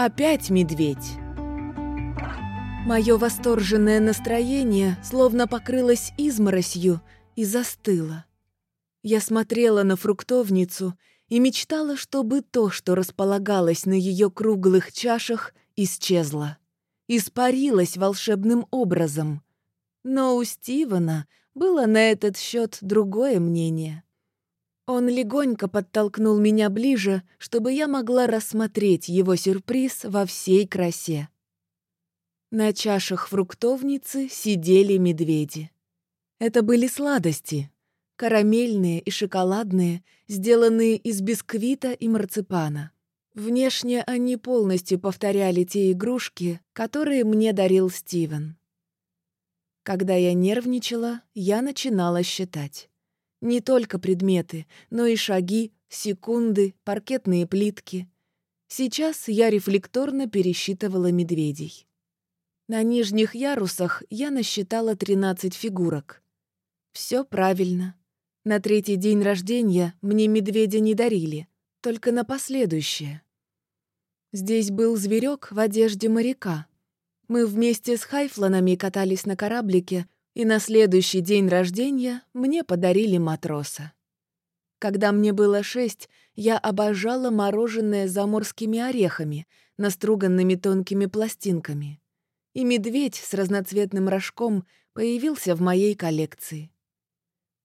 Опять медведь. Мое восторженное настроение словно покрылось изморосью и застыло. Я смотрела на фруктовницу и мечтала, чтобы то, что располагалось на ее круглых чашах, исчезло. Испарилось волшебным образом. Но у Стивена было на этот счет другое мнение. Он легонько подтолкнул меня ближе, чтобы я могла рассмотреть его сюрприз во всей красе. На чашах фруктовницы сидели медведи. Это были сладости, карамельные и шоколадные, сделанные из бисквита и марципана. Внешне они полностью повторяли те игрушки, которые мне дарил Стивен. Когда я нервничала, я начинала считать. Не только предметы, но и шаги, секунды, паркетные плитки. Сейчас я рефлекторно пересчитывала медведей. На нижних ярусах я насчитала 13 фигурок. Все правильно. На третий день рождения мне медведя не дарили, только на последующее. Здесь был зверек в одежде моряка. Мы вместе с Хайфланами катались на кораблике, и на следующий день рождения мне подарили матроса. Когда мне было шесть, я обожала мороженое с заморскими орехами, наструганными тонкими пластинками. И медведь с разноцветным рожком появился в моей коллекции.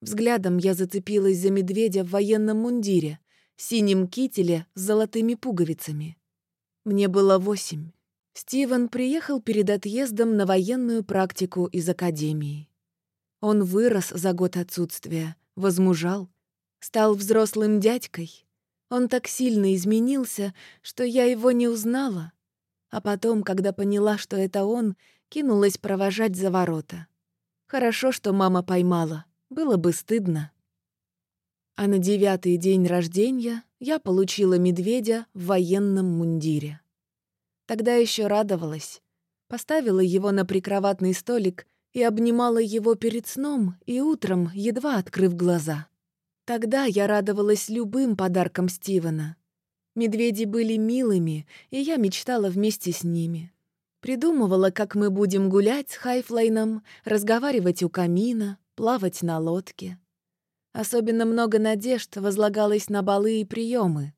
Взглядом я зацепилась за медведя в военном мундире, синем кителе с золотыми пуговицами. Мне было восемь. Стивен приехал перед отъездом на военную практику из академии. Он вырос за год отсутствия, возмужал, стал взрослым дядькой. Он так сильно изменился, что я его не узнала. А потом, когда поняла, что это он, кинулась провожать за ворота. Хорошо, что мама поймала, было бы стыдно. А на девятый день рождения я получила медведя в военном мундире. Тогда еще радовалась. Поставила его на прикроватный столик и обнимала его перед сном и утром, едва открыв глаза. Тогда я радовалась любым подаркам Стивена. Медведи были милыми, и я мечтала вместе с ними. Придумывала, как мы будем гулять с Хайфлейном, разговаривать у камина, плавать на лодке. Особенно много надежд возлагалось на балы и приемы.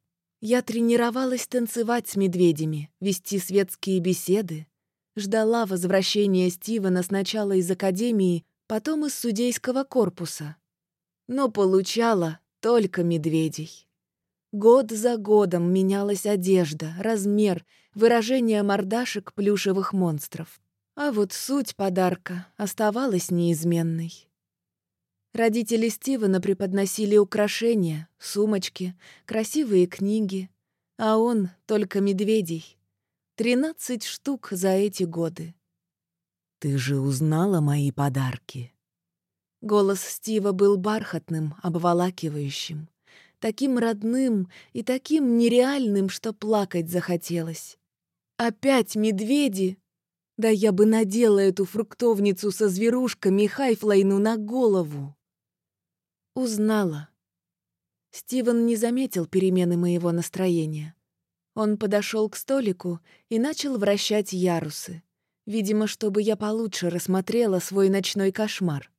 Я тренировалась танцевать с медведями, вести светские беседы. Ждала возвращения Стивена сначала из академии, потом из судейского корпуса. Но получала только медведей. Год за годом менялась одежда, размер, выражение мордашек плюшевых монстров. А вот суть подарка оставалась неизменной. Родители Стивена преподносили украшения, сумочки, красивые книги, а он — только медведей. Тринадцать штук за эти годы. «Ты же узнала мои подарки?» Голос Стива был бархатным, обволакивающим, таким родным и таким нереальным, что плакать захотелось. «Опять медведи?» Да я бы надела эту фруктовницу со зверушками Хайфлайну на голову. Узнала. Стивен не заметил перемены моего настроения. Он подошел к столику и начал вращать ярусы, видимо, чтобы я получше рассмотрела свой ночной кошмар.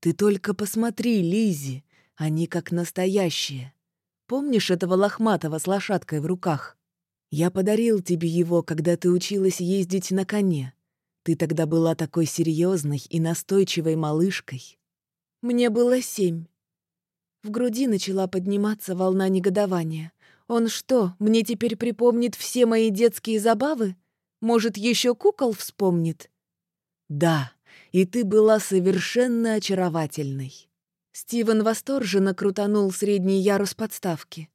«Ты только посмотри, Лизи, они как настоящие. Помнишь этого лохматого с лошадкой в руках? Я подарил тебе его, когда ты училась ездить на коне. Ты тогда была такой серьезной и настойчивой малышкой». Мне было семь. В груди начала подниматься волна негодования. Он что, мне теперь припомнит все мои детские забавы? Может, еще кукол вспомнит? Да, и ты была совершенно очаровательной. Стивен восторженно крутанул средний ярус подставки.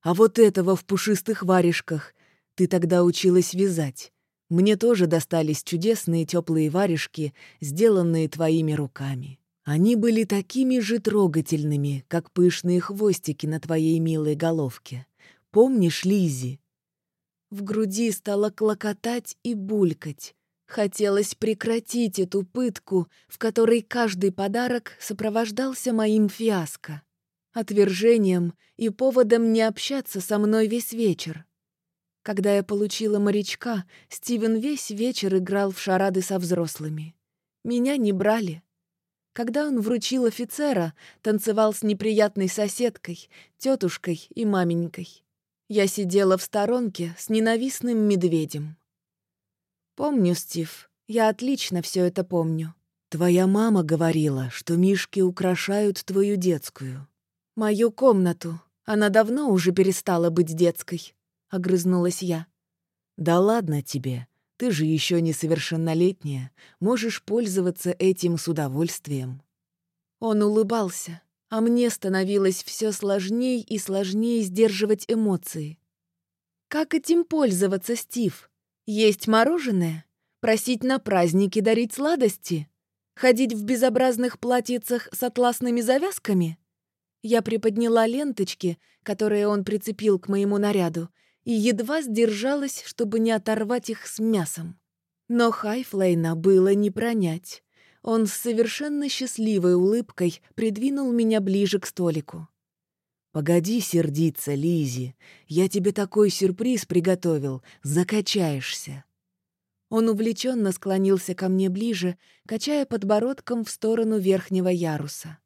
А вот этого в пушистых варежках ты тогда училась вязать. Мне тоже достались чудесные теплые варежки, сделанные твоими руками. Они были такими же трогательными, как пышные хвостики на твоей милой головке. Помнишь, Лизи? В груди стало клокотать и булькать. Хотелось прекратить эту пытку, в которой каждый подарок сопровождался моим фиаско, отвержением и поводом не общаться со мной весь вечер. Когда я получила морячка, Стивен весь вечер играл в шарады со взрослыми. Меня не брали. Когда он вручил офицера, танцевал с неприятной соседкой, тетушкой и маменькой. Я сидела в сторонке с ненавистным медведем. Помню, Стив, я отлично все это помню. Твоя мама говорила, что мишки украшают твою детскую. Мою комнату. Она давно уже перестала быть детской. — огрызнулась я. «Да ладно тебе, ты же еще несовершеннолетняя, можешь пользоваться этим с удовольствием». Он улыбался, а мне становилось все сложнее и сложнее сдерживать эмоции. «Как этим пользоваться, Стив? Есть мороженое? Просить на праздники дарить сладости? Ходить в безобразных платьицах с атласными завязками?» Я приподняла ленточки, которые он прицепил к моему наряду, и едва сдержалась, чтобы не оторвать их с мясом. Но Хайфлейна было не пронять. Он с совершенно счастливой улыбкой придвинул меня ближе к столику. «Погоди сердиться, Лизи, я тебе такой сюрприз приготовил, закачаешься». Он увлеченно склонился ко мне ближе, качая подбородком в сторону верхнего яруса.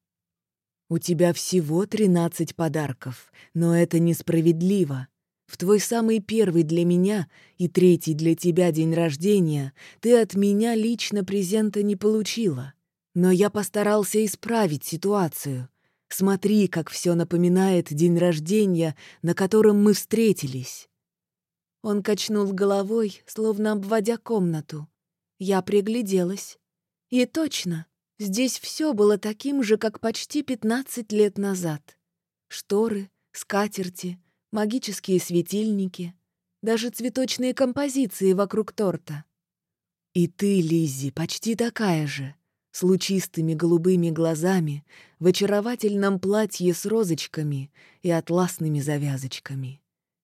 «У тебя всего тринадцать подарков, но это несправедливо. В твой самый первый для меня и третий для тебя день рождения ты от меня лично презента не получила. Но я постарался исправить ситуацию. Смотри, как все напоминает день рождения, на котором мы встретились». Он качнул головой, словно обводя комнату. Я пригляделась. И точно, здесь все было таким же, как почти пятнадцать лет назад. Шторы, скатерти, магические светильники, даже цветочные композиции вокруг торта. И ты, Лиззи, почти такая же, с лучистыми голубыми глазами, в очаровательном платье с розочками и атласными завязочками.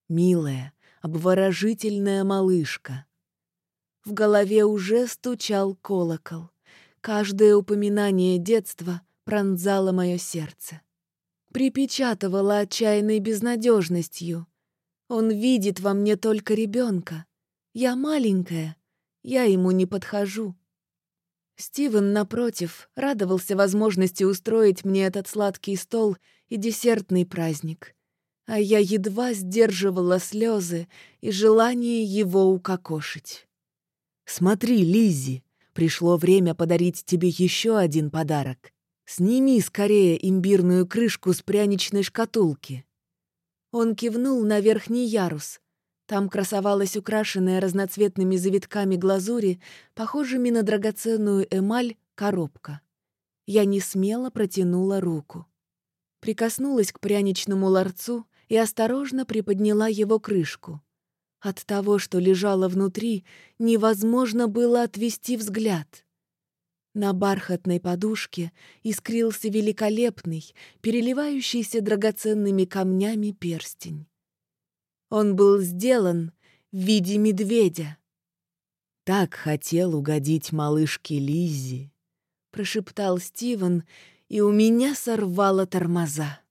Милая, обворожительная малышка. В голове уже стучал колокол. Каждое упоминание детства пронзало мое сердце припечатывала отчаянной безнадежностью. Он видит во мне только ребенка. Я маленькая, я ему не подхожу. Стивен, напротив, радовался возможности устроить мне этот сладкий стол и десертный праздник. А я едва сдерживала слезы и желание его укокошить. «Смотри, Лиззи, пришло время подарить тебе еще один подарок. Сними скорее имбирную крышку с пряничной шкатулки». Он кивнул на верхний ярус. Там красовалась украшенная разноцветными завитками глазури, похожими на драгоценную эмаль, коробка. Я не смело протянула руку. Прикоснулась к пряничному ларцу и осторожно приподняла его крышку. От того, что лежало внутри, невозможно было отвести взгляд. На бархатной подушке искрился великолепный, переливающийся драгоценными камнями перстень. Он был сделан в виде медведя. «Так хотел угодить малышке Лиззи», — прошептал Стивен, и у меня сорвало тормоза.